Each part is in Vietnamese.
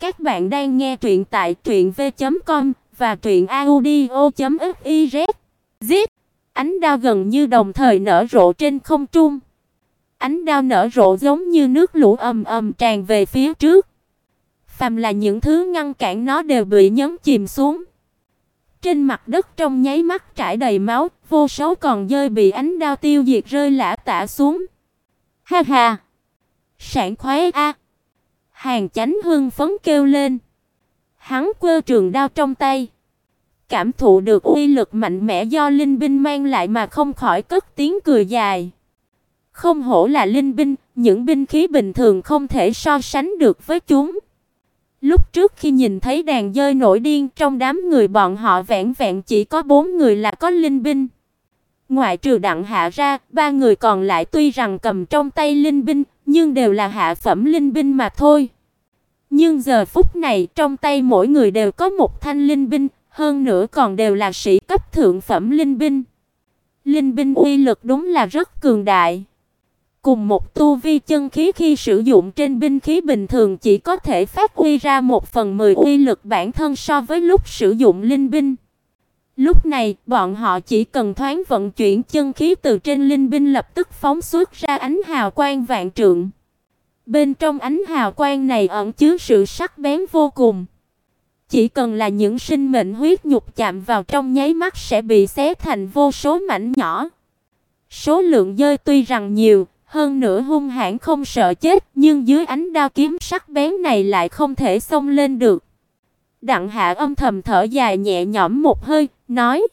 Các bạn đang nghe truyện tại truyệnv.com và truyệnaudio.fiz. Zip, ánh đao gần như đồng thời nở rộ trên không trung. Ánh đao nở rộ giống như nước lũ ầm ầm tràn về phía trước. Phàm là những thứ ngăn cản nó đều bị nhấn chìm xuống. Trên mặt đất trong nháy mắt trải đầy máu, vô số còn dơi bị ánh đao tiêu diệt rơi lả tả xuống. Ha ha. Sảng khoái a. Hàng Chánh hưng phấn kêu lên. Hắn quơ trường đao trong tay, cảm thụ được uy lực mạnh mẽ do linh binh mang lại mà không khỏi cất tiếng cười dài. Không hổ là linh binh, những binh khí bình thường không thể so sánh được với chúng. Lúc trước khi nhìn thấy đàn dơi nổi điên trong đám người bọn họ vẹn vẹn chỉ có bốn người là có linh binh. Ngoại trừ Đặng Hạ ra, ba người còn lại tuy rằng cầm trong tay linh binh, nhưng đều là hạ phẩm linh binh mà thôi. Nhưng giờ phút này, trong tay mỗi người đều có một thanh linh binh, hơn nữa còn đều là sĩ cấp thượng phẩm linh binh. Linh binh uy lực đúng là rất cường đại. Cùng một tu vi chân khí khi sử dụng trên binh khí bình thường chỉ có thể phát huy ra một phần mười uy lực bản thân so với lúc sử dụng linh binh. Lúc này, bọn họ chỉ cần thoáng vận chuyển chân khí từ trên linh binh lập tức phóng xuất ra ánh hào quang vạn trượng. Bên trong ánh hào quang này ẩn chứa sự sắc bén vô cùng. Chỉ cần là những sinh mệnh huyết nhục chạm vào trong nháy mắt sẽ bị xé thành vô số mảnh nhỏ. Số lượng dơi tuy rằng nhiều, hơn nữa hung hãn không sợ chết, nhưng dưới ánh đao kiếm sắc bén này lại không thể xông lên được. Đặng Hạ âm thầm thở dài nhẹ nhõm một hơi, nói: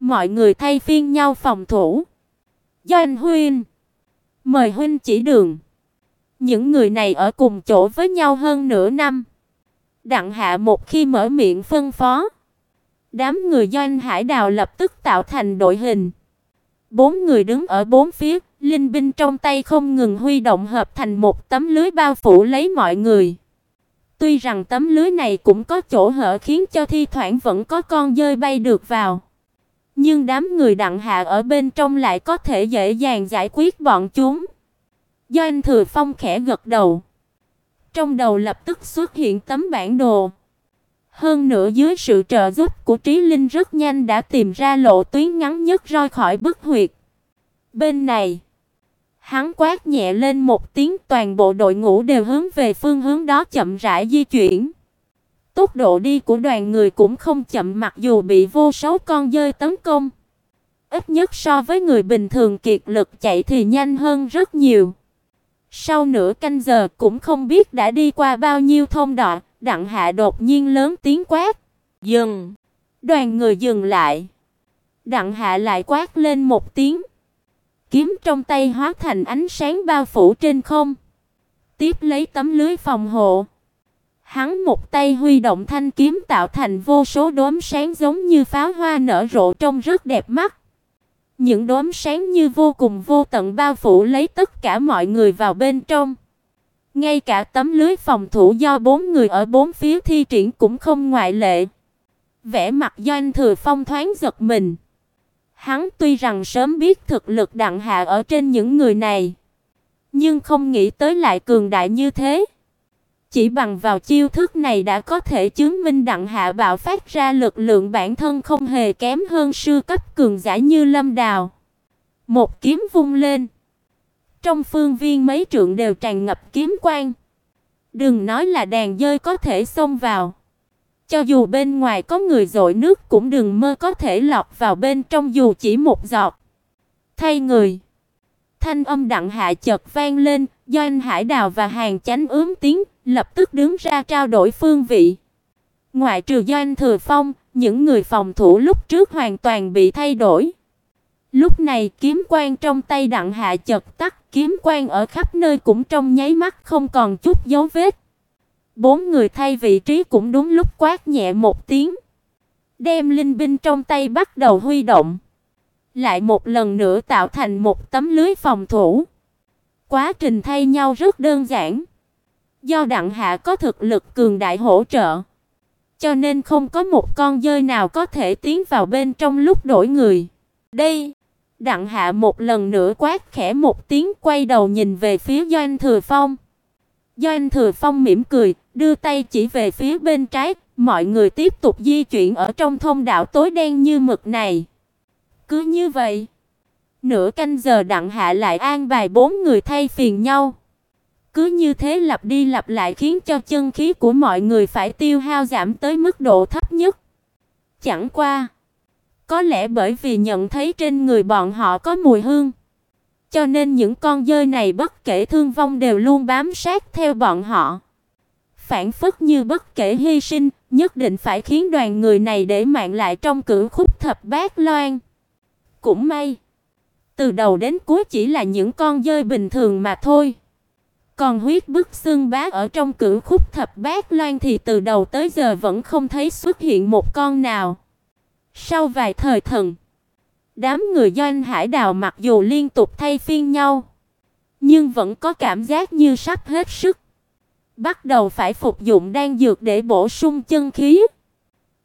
"Mọi người thay phiên nhau phòng thủ. Doanh huynh, mời huynh chỉ đường." Những người này ở cùng chỗ với nhau hơn nửa năm. Đặng Hạ một khi mở miệng phân phó, đám người Doanh Hải Đào lập tức tạo thành đội hình. Bốn người đứng ở bốn phía, linh binh trong tay không ngừng huy động hợp thành một tấm lưới bao phủ lấy mọi người. Tuy rằng tấm lưới này cũng có chỗ hở khiến cho thi thoảng vẫn có con dơi bay được vào, nhưng đám người đặng hạ ở bên trong lại có thể dễ dàng giải quyết bọn chúng. Do anh Thừa Phong khẽ gật đầu, trong đầu lập tức xuất hiện tấm bản đồ. Hơn nữa dưới sự trợ giúp của Trí Linh rất nhanh đã tìm ra lộ tuyến ngắn nhất roi khỏi bức huyệt. Bên này, hắn quát nhẹ lên một tiếng toàn bộ đội ngũ đều hướng về phương hướng đó chậm rãi di chuyển. Tốc độ đi của đoàn người cũng không chậm mặc dù bị vô số con dơi tấn công. Ít nhất so với người bình thường kiệt lực chạy thì nhanh hơn rất nhiều. Sau nửa canh giờ cũng không biết đã đi qua bao nhiêu thông đọ, Đặng Hạ đột nhiên lớn tiếng quát, "Dừng!" Đoàn người dừng lại. Đặng Hạ lại quát lên một tiếng. Kiếm trong tay hóa thành ánh sáng bao phủ trên không, tiếp lấy tấm lưới phòng hộ. Hắn một tay huy động thanh kiếm tạo thành vô số đốm sáng giống như pháo hoa nở rộ trông rất đẹp mắt. Những đốm sáng như vô cùng vô tận bao phủ lấy tất cả mọi người vào bên trong. Ngay cả tấm lưới phòng thủ do bốn người ở bốn phía thi triển cũng không ngoại lệ. Vẻ mặt Doanh Thừa Phong thoáng giật mình. Hắn tuy rằng sớm biết thực lực đặng hạ ở trên những người này, nhưng không nghĩ tới lại cường đại như thế. Chỉ bằng vào chiêu thức này đã có thể chứng minh đặng hạ bạo phát ra lực lượng bản thân không hề kém hơn sư cấp cường giả như Lâm Đào. Một kiếm vung lên, trong phương viên mấy trượng đều tràn ngập kiếm quang. Đừng nói là đàn dơi có thể xông vào. Cho dù bên ngoài có người dội nước cũng đừng mơ có thể lọt vào bên trong dù chỉ một giọt. Thay người. Thanh âm đặng hạ chợt vang lên, do anh Hải Đào và Hàng Chánh ướm tiếng, lập tức đứng ra trao đổi phương vị. Ngoại trừ do anh Thừa Phong, những người phòng thủ lúc trước hoàn toàn bị thay đổi. Lúc này kiếm quang trong tay đặng hạ chợt tắt, kiếm quang ở khắp nơi cũng trong nháy mắt không còn chút dấu vết. Bốn người thay vị trí cũng đúng lúc quát nhẹ một tiếng, đem linh binh trong tay bắt đầu huy động, lại một lần nữa tạo thành một tấm lưới phòng thủ. Quá trình thay nhau rất đơn giản. Do Đặng Hạ có thực lực cường đại hỗ trợ, cho nên không có một con dơi nào có thể tiến vào bên trong lúc đổi người. Đây, Đặng Hạ một lần nữa quát khẽ một tiếng quay đầu nhìn về phía Doanh Thừa Phong. Doanh Thừa Phong mỉm cười, đưa tay chỉ về phía bên trái, mọi người tiếp tục di chuyển ở trong thông đạo tối đen như mực này. Cứ như vậy, nửa canh giờ đặng hạ lại an bài bốn người thay phiền nhau. Cứ như thế lặp đi lặp lại khiến cho chân khí của mọi người phải tiêu hao giảm tới mức độ thấp nhất. Chẳng qua, có lẽ bởi vì nhận thấy trên người bọn họ có mùi hương, cho nên những con dơi này bất kể thương vong đều luôn bám sát theo bọn họ. Phản phất như bất kể hy sinh, nhất định phải khiến đoàn người này để mạng lại trong cửu khúc thập bát loan. Cũng may, từ đầu đến cuối chỉ là những con dơi bình thường mà thôi. Còn huyết bức xương bá ở trong cửu khúc thập bát loan thì từ đầu tới giờ vẫn không thấy xuất hiện một con nào. Sau vài thời thần, đám người doanh hải đào mặc dù liên tục thay phiên nhau, nhưng vẫn có cảm giác như sắp hết sức. Bắt đầu phải phục dụng đan dược để bổ sung chân khí.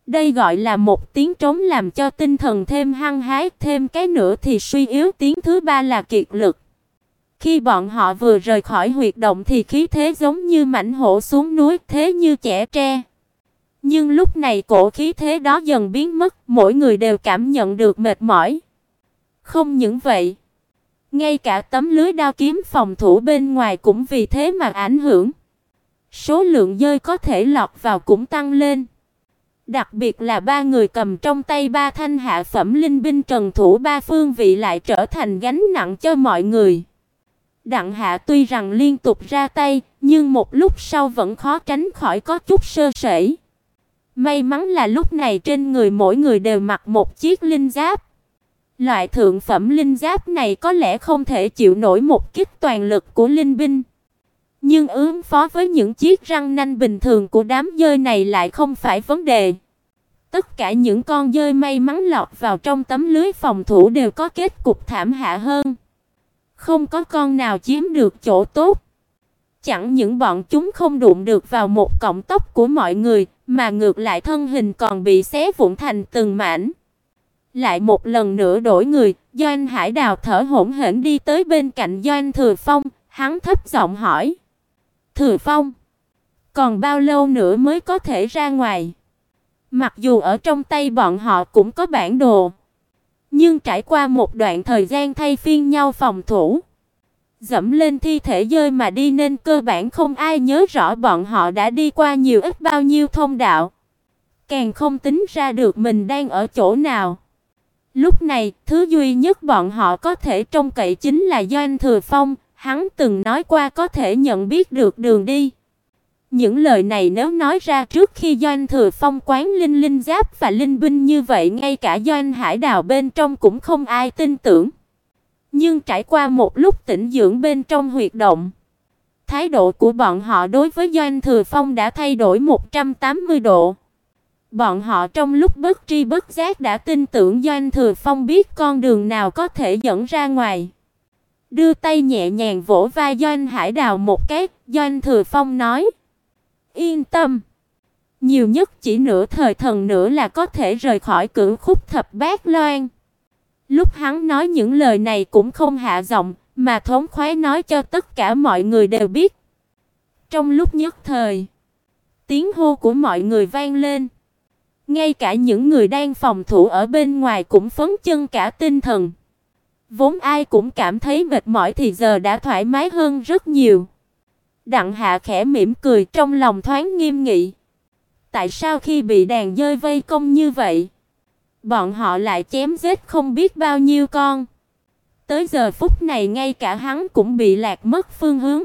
Đây gọi là một tiếng trống làm cho tinh thần thêm hăng hái, thêm cái nữa thì suy yếu, tiếng thứ ba là kiệt lực. Khi bọn họ vừa rời khỏi huyệt động thì khí thế giống như mảnh hổ xuống núi, thế như trẻ tre. Nhưng lúc này cổ khí thế đó dần biến mất, mỗi người đều cảm nhận được mệt mỏi. Không những vậy, ngay cả tấm lưới đao kiếm phòng thủ bên ngoài cũng vì thế mà ảnh hưởng. Số lượng dơi có thể lọt vào cũng tăng lên. Đặc biệt là ba người cầm trong tay ba thanh hạ phẩm linh binh trần thủ ba phương vị lại trở thành gánh nặng cho mọi người. Đặng Hạ tuy rằng liên tục ra tay, nhưng một lúc sau vẫn khó tránh khỏi có chút sơ sẩy. May mắn là lúc này trên người mỗi người đều mặc một chiếc linh giáp. Loại thượng phẩm linh giáp này có lẽ không thể chịu nổi một kích toàn lực của linh binh, nhưng ứng phó với những chiếc răng nanh bình thường của đám dơi này lại không phải vấn đề. Tất cả những con dơi may mắn lọt vào trong tấm lưới phòng thủ đều có kết cục thảm hạ hơn. Không có con nào chiếm được chỗ tốt. Chẳng những bọn chúng không đụng được vào một cọng tóc của mọi người, mà ngược lại thân hình còn bị xé vụn thành từng mảnh. Lại một lần nữa đổi người, Doanh Hải Đào thở hổn hển đi tới bên cạnh Doanh Thừa Phong, hắn thấp giọng hỏi: "Thừa Phong, còn bao lâu nữa mới có thể ra ngoài?" Mặc dù ở trong tay bọn họ cũng có bản đồ, nhưng trải qua một đoạn thời gian thay phiên nhau phòng thủ, dẫm lên thi thể rơi mà đi nên cơ bản không ai nhớ rõ bọn họ đã đi qua nhiều ít bao nhiêu thông đạo, càng không tính ra được mình đang ở chỗ nào. Lúc này, thứ duy nhất bọn họ có thể trông cậy chính là Doanh Thừa Phong, hắn từng nói qua có thể nhận biết được đường đi. Những lời này nếu nói ra trước khi Doanh Thừa Phong quán linh linh giáp và linh binh như vậy, ngay cả Doanh Hải Đào bên trong cũng không ai tin tưởng. Nhưng trải qua một lúc tĩnh dưỡng bên trong huyệt động, thái độ của bọn họ đối với Doanh Thừa Phong đã thay đổi 180 độ. Bọn họ trong lúc bất tri bất giác đã tin tưởng Doanh Thừa Phong biết con đường nào có thể dẫn ra ngoài. Đưa tay nhẹ nhàng vỗ vai Doanh Hải Đào một cái, Doanh Thừa Phong nói: Yên tâm, nhiều nhất chỉ nửa thời thần nữa là có thể rời khỏi cửu khúc thập bát loan. Lúc hắn nói những lời này cũng không hạ giọng, mà thống khoái nói cho tất cả mọi người đều biết. Trong lúc nhất thời, tiếng hô của mọi người vang lên. Ngay cả những người đang phòng thủ ở bên ngoài cũng phấn chân cả tinh thần. Vốn ai cũng cảm thấy mệt mỏi thì giờ đã thoải mái hơn rất nhiều. Đặng Hạ khẽ mỉm cười trong lòng thoáng nghiêm nghị. Tại sao khi bị đàn dơi vây công như vậy, bọn họ lại chém giết không biết bao nhiêu con? Tới giờ phút này ngay cả hắn cũng bị lạc mất phương hướng.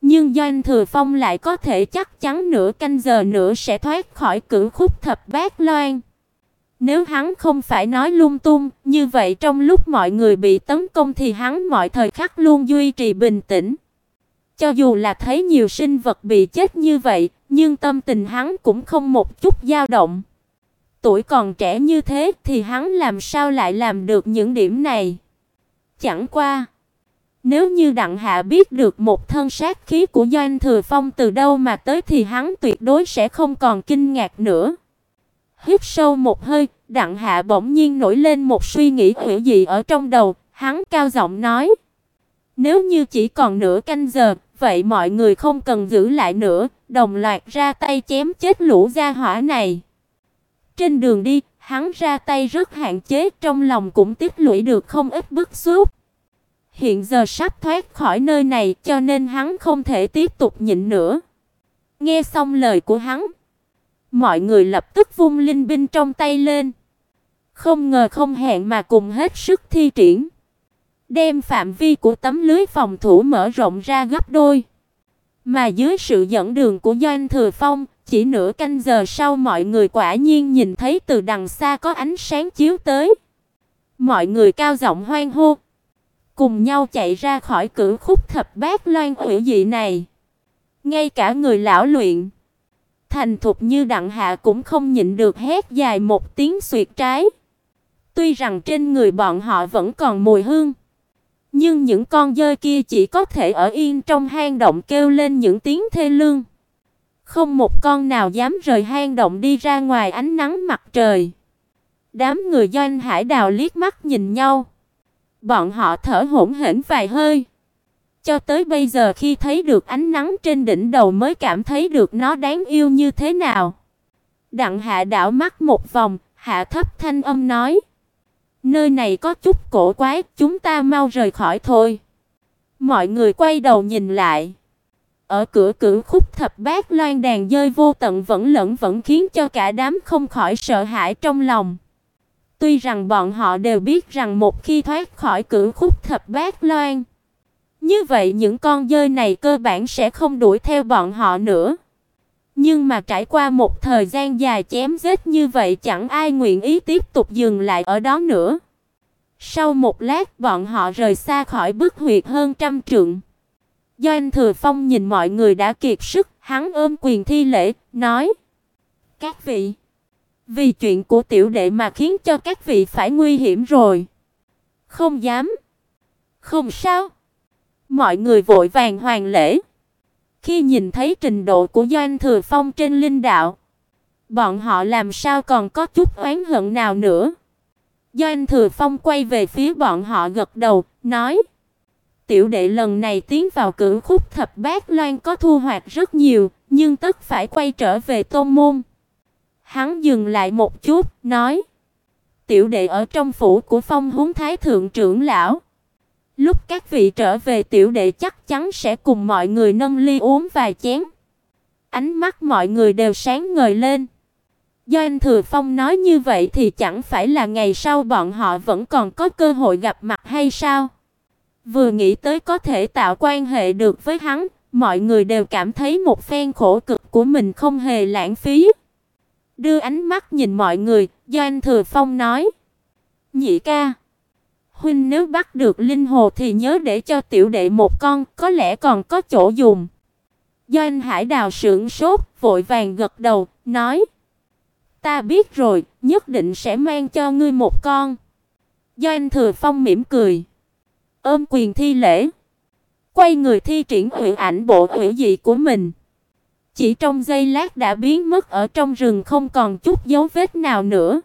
Nhưng Doanh Thừa Phong lại có thể chắc chắn nửa canh giờ nữa sẽ thoát khỏi cửu khúc thập bát loan. Nếu hắn không phải nói lung tung, như vậy trong lúc mọi người bị tấn công thì hắn mọi thời khắc luôn duy trì bình tĩnh. Cho dù là thấy nhiều sinh vật bị chết như vậy, nhưng tâm tình hắn cũng không một chút dao động. Tuổi còn trẻ như thế thì hắn làm sao lại làm được những điểm này? Chẳng qua, nếu như Đặng Hạ biết được một thân sát khí của Doanh Thừa Phong từ đâu mà tới thì hắn tuyệt đối sẽ không còn kinh ngạc nữa. Hít sâu một hơi, Đặng Hạ bỗng nhiên nổi lên một suy nghĩ hữu dị ở trong đầu, hắn cao giọng nói: nếu như chỉ còn nửa canh giờ vậy mọi người không cần giữ lại nữa, đồng loạt ra tay chém chết lũ gia hỏa này. Trên đường đi, hắn ra tay rất hạn chế, trong lòng cũng tích lũy được không ít bức xúc. Hiện giờ sắp thoát khỏi nơi này, cho nên hắn không thể tiếp tục nhịn nữa. Nghe xong lời của hắn, mọi người lập tức vung linh binh trong tay lên. Không ngờ không hẹn mà cùng hết sức thi triển, đem phạm vi của tấm lưới phòng thủ mở rộng ra gấp đôi. Mà dưới sự dẫn đường của Doanh Thừa Phong, chỉ nửa canh giờ sau mọi người quả nhiên nhìn thấy từ đằng xa có ánh sáng chiếu tới. Mọi người cao giọng hoan hô, cùng nhau chạy ra khỏi cửa khúc thập bát loan hủy dị này. Ngay cả người lão luyện, thành thục như đặng hạ cũng không nhịn được hét dài một tiếng xuyệt trái. Tuy rằng trên người bọn họ vẫn còn mùi hương, nhưng những con dơi kia chỉ có thể ở yên trong hang động kêu lên những tiếng thê lương. Không một con nào dám rời hang động đi ra ngoài ánh nắng mặt trời. Đám người Doanh Hải Đào liếc mắt nhìn nhau. Bọn họ thở hổn hển vài hơi. Cho tới bây giờ khi thấy được ánh nắng trên đỉnh đầu mới cảm thấy được nó đáng yêu như thế nào. Đặng Hạ đảo mắt một vòng, hạ thấp thanh âm nói: "Nơi này có chút cổ quái, chúng ta mau rời khỏi thôi." Mọi người quay đầu nhìn lại. Ở cửa cửu khúc thập bát loan đàn dơi vô tận vẫn lẫn vẫn khiến cho cả đám không khỏi sợ hãi trong lòng. Tuy rằng bọn họ đều biết rằng một khi thoát khỏi cửu khúc thập bát loan, như vậy những con dơi này cơ bản sẽ không đuổi theo bọn họ nữa. Nhưng mà trải qua một thời gian dài chém giết như vậy chẳng ai nguyện ý tiếp tục dừng lại ở đó nữa. Sau một lát bọn họ rời xa khỏi bức huyệt hơn trăm trượng. Doanh Thừa Phong nhìn mọi người đã kiệt sức, hắn ôm quyền thi lễ, nói: "Các vị, vì chuyện của tiểu đệ mà khiến cho các vị phải nguy hiểm rồi." "Không dám." "Không sao." Mọi người vội vàng hoàn lễ. Khi nhìn thấy trình độ của Doanh Thừa Phong trên linh đạo, bọn họ làm sao còn có chút oán hận nào nữa. Doanh Thừa Phong quay về phía bọn họ gật đầu, nói: Tiểu đệ lần này tiến vào cửu khúc thập bát loan có thu hoạch rất nhiều, nhưng tất phải quay trở về tôn môn. Hắn dừng lại một chút, nói: "Tiểu đệ ở trong phủ của Phong Húng Thái thượng trưởng lão. Lúc các vị trở về tiểu đệ chắc chắn sẽ cùng mọi người nâng ly uống vài chén." Ánh mắt mọi người đều sáng ngời lên. Do anh Thừa Phong nói như vậy thì chẳng phải là ngày sau bọn họ vẫn còn có cơ hội gặp mặt hay sao? Vừa nghĩ tới có thể tạo quan hệ được với hắn, mọi người đều cảm thấy một phen khổ cực của mình không hề lãng phí. Đưa ánh mắt nhìn mọi người, do anh Thừa Phong nói: "Nhị ca, huynh nếu bắt được linh hồ thì nhớ để cho tiểu đệ một con, có lẽ còn có chỗ dùng." Doanh Hải Đào sững sốt, vội vàng gật đầu, nói: "Ta biết rồi, nhất định sẽ mang cho ngươi một con." Doanh Thừa Phong mỉm cười ôm quyền thi lễ, quay người thi triển huyền ảnh bộ hủy dị của mình. Chỉ trong giây lát đã biến mất ở trong rừng không còn chút dấu vết nào nữa.